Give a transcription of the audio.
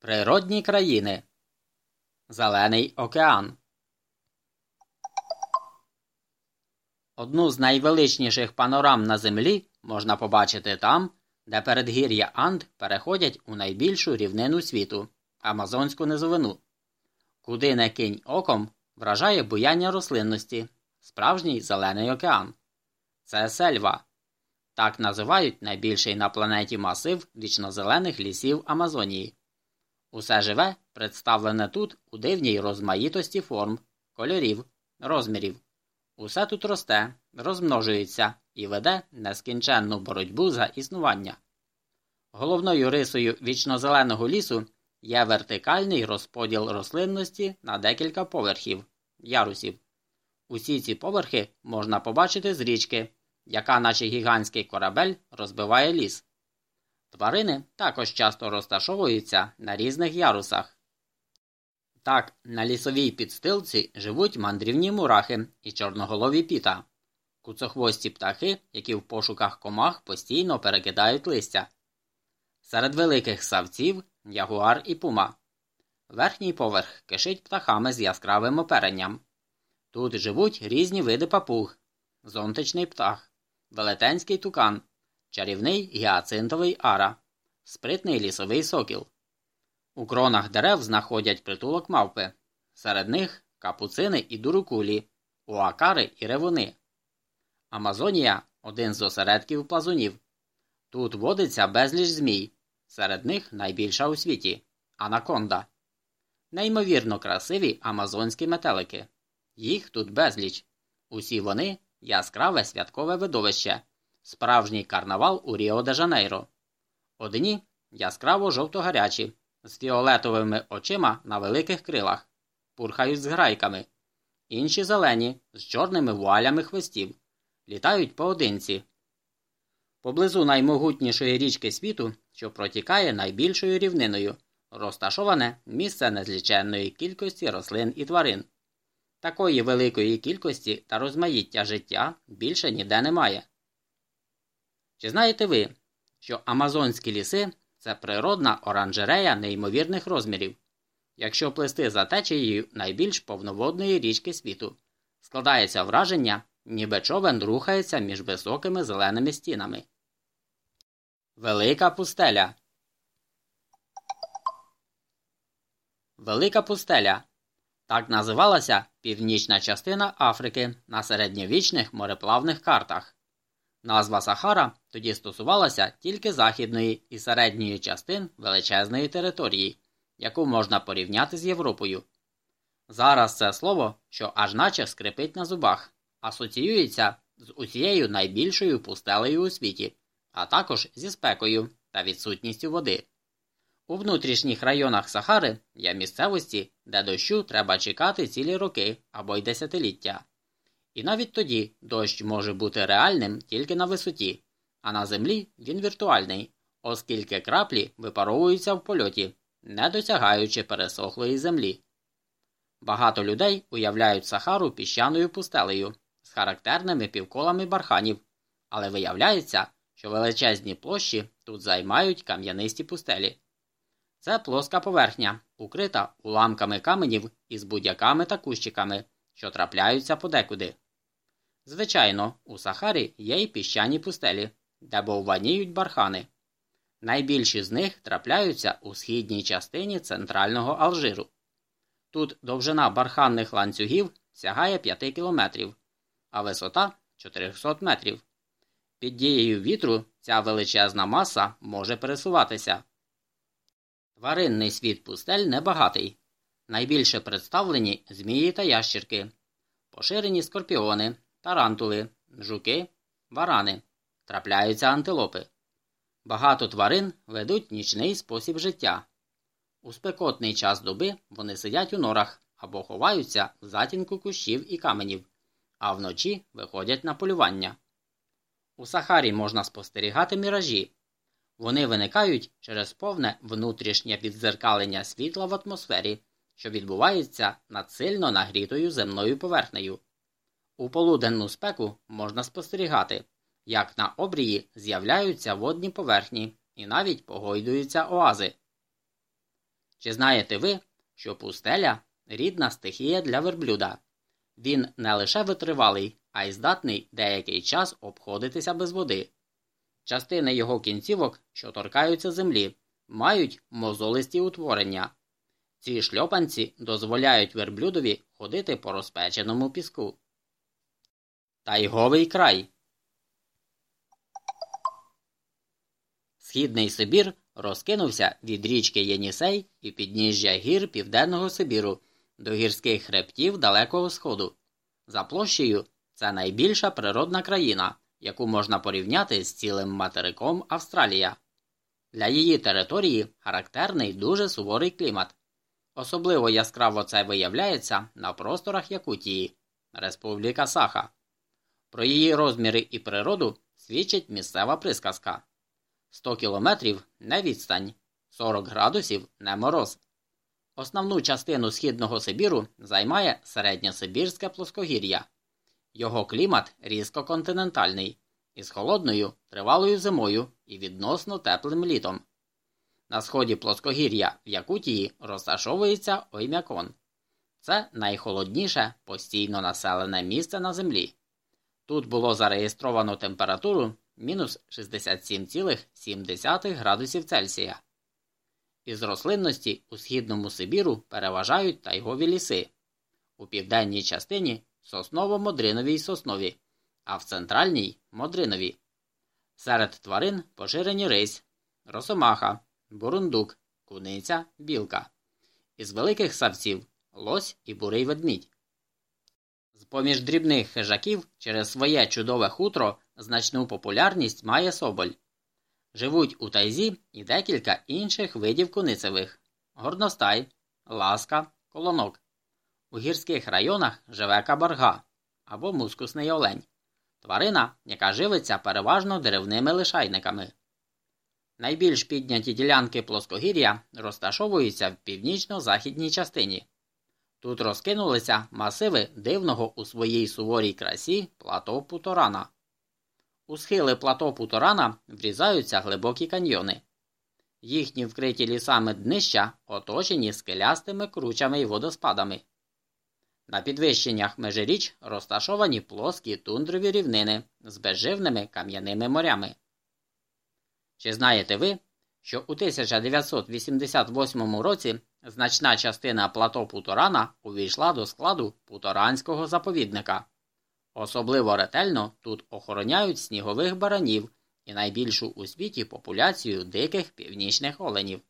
Природні країни. Зелений океан. Одну з найвеличніших панорам на землі можна побачити там, де передгір'я Анд переходять у найбільшу рівнину світу Амазонську низовину. Куди не кинь оком вражає буяння рослинності, справжній зелений океан. Це сельва. Так називають найбільший на планеті масив вічнозелених лісів Амазонії. Усе живе представлене тут у дивній розмаїтості форм, кольорів, розмірів. Усе тут росте, розмножується і веде нескінченну боротьбу за існування. Головною рисою вічнозеленого лісу є вертикальний розподіл рослинності на декілька поверхів ярусів. Усі ці поверхи можна побачити з річки, яка, наче гігантський корабель, розбиває ліс. Тварини також часто розташовуються на різних ярусах. Так, на лісовій підстилці живуть мандрівні мурахи і чорноголові піта, куцохвості птахи, які в пошуках комах постійно перекидають листя. Серед великих савців ягуар і пума. Верхній поверх кишить птахами з яскравим оперенням. Тут живуть різні види папуг, зонтичний птах, велетенський тукан, чарівний гіацинтовий ара, спритний лісовий сокіл. У кронах дерев знаходять притулок мавпи, серед них капуцини і дурукулі, уакари і ревуни. Амазонія один з осередків плазунів. Тут водиться безліч змій, серед них найбільша у світі анаконда. Неймовірно красиві амазонські метелики. Їх тут безліч. Усі вони яскраве святкове видовище, справжній карнавал у Ріо де Жанейро. Одні яскраво жовто-гарячі, з фіолетовими очима на великих крилах, пурхають з грайками, інші зелені з чорними вуалями хвостів, літають поодинці. Поблизу наймогутнішої річки світу, що протікає найбільшою рівниною, розташоване місце незліченної кількості рослин і тварин. Такої великої кількості та розмаїття життя більше ніде немає. Чи знаєте ви, що Амазонські ліси це природна оранжерея неймовірних розмірів, якщо плести за течією найбільш повноводної річки світу, складається враження, ніби човен рухається між високими зеленими стінами. Велика пустеля Велика пустеля так називалася північна частина Африки на середньовічних мореплавних картах. Назва Сахара тоді стосувалася тільки західної і середньої частин величезної території, яку можна порівняти з Європою. Зараз це слово, що аж наче скрипить на зубах, асоціюється з усією найбільшою пустелею у світі, а також зі спекою та відсутністю води. У внутрішніх районах Сахари є місцевості, де дощу треба чекати цілі роки або й десятиліття. І навіть тоді дощ може бути реальним тільки на висоті, а на землі він віртуальний, оскільки краплі випаровуються в польоті, не досягаючи пересохлої землі. Багато людей уявляють Сахару піщаною пустелею з характерними півколами барханів, але виявляється, що величезні площі тут займають кам'янисті пустелі. Це плоска поверхня, укрита уламками каменів із будяками та кущиками, що трапляються подекуди. Звичайно, у Сахарі є й піщані пустелі, де бовваніють бархани. Найбільші з них трапляються у східній частині центрального Алжиру. Тут довжина барханних ланцюгів сягає 5 кілометрів, а висота 400 метрів. Під дією вітру ця величезна маса може пересуватися. Тваринний світ пустель небагатий. Найбільше представлені змії та ящірки, поширені скорпіони, тарантули, жуки, варани, трапляються антилопи. Багато тварин ведуть нічний спосіб життя. У спекотний час доби вони сидять у норах або ховаються в затінку кущів і каменів, а вночі виходять на полювання. У Сахарі можна спостерігати міражі. Вони виникають через повне внутрішнє віддзеркалення світла в атмосфері, що відбувається над сильно нагрітою земною поверхнею. У полуденну спеку можна спостерігати, як на обрії з'являються водні поверхні і навіть погойдуються оази. Чи знаєте ви, що пустеля рідна стихія для верблюда? Він не лише витривалий, а й здатний деякий час обходитися без води. Частини його кінцівок, що торкаються землі, мають мозолисті утворення. Ці шльопанці дозволяють верблюдові ходити по розпеченому піску. Тайговий край. Східний Сибір розкинувся від річки Єнісей і підніжжя гір Південного Сибіру до гірських хребтів Далекого Сходу. За площею це найбільша природна країна, яку можна порівняти з цілим материком Австралія. Для її території характерний дуже суворий клімат. Особливо яскраво це виявляється на просторах Якутії, Республіка Саха. Про її розміри і природу свідчить місцева присказка 100 кілометрів не відстань, 40 градусів не мороз. Основну частину східного Сибіру займає середньосибірське плоскогір'я. Його клімат різко континентальний, із холодною тривалою зимою і відносно теплим літом. На сході плоскогір'я в Якутії розташовується Оймякон. Це найхолодніше постійно населене місце на землі. Тут було зареєстровано температуру мінус 67,7 градусів Цельсія. Із рослинності у східному Сибіру переважають тайгові ліси, у південній частині сосново-модринові й соснові, а в центральній модринові. Серед тварин поширені рись, росомаха, бурундук, куниця, білка. Із великих савців лось і бурий ведмідь. З поміж дрібних хижаків через своє чудове хутро значну популярність має соболь. Живуть у тайзі і декілька інших видів куницевих горностай, ласка, колонок. У гірських районах живе кабарга або мускусний олень. Тварина, яка живиться переважно деревними лишайниками. Найбільш підняті ділянки плоскогір'я розташовуються в північно-західній частині. Тут розкинулися масиви дивного у своїй суворій красі плато Путорана. У схили плато Путорана врізаються глибокі каньйони. Їхні вкриті лісами днища оточені скелястими кручами й водоспадами. На підвищеннях межиріч розташовані плоскі тундрові рівнини з безживними кам'яними морями. Чи знаєте ви, що у 1988 році значна частина плато Путорана увійшла до складу Путоранського заповідника? Особливо ретельно тут охороняють снігових баранів і найбільшу у світі популяцію диких північних оленів.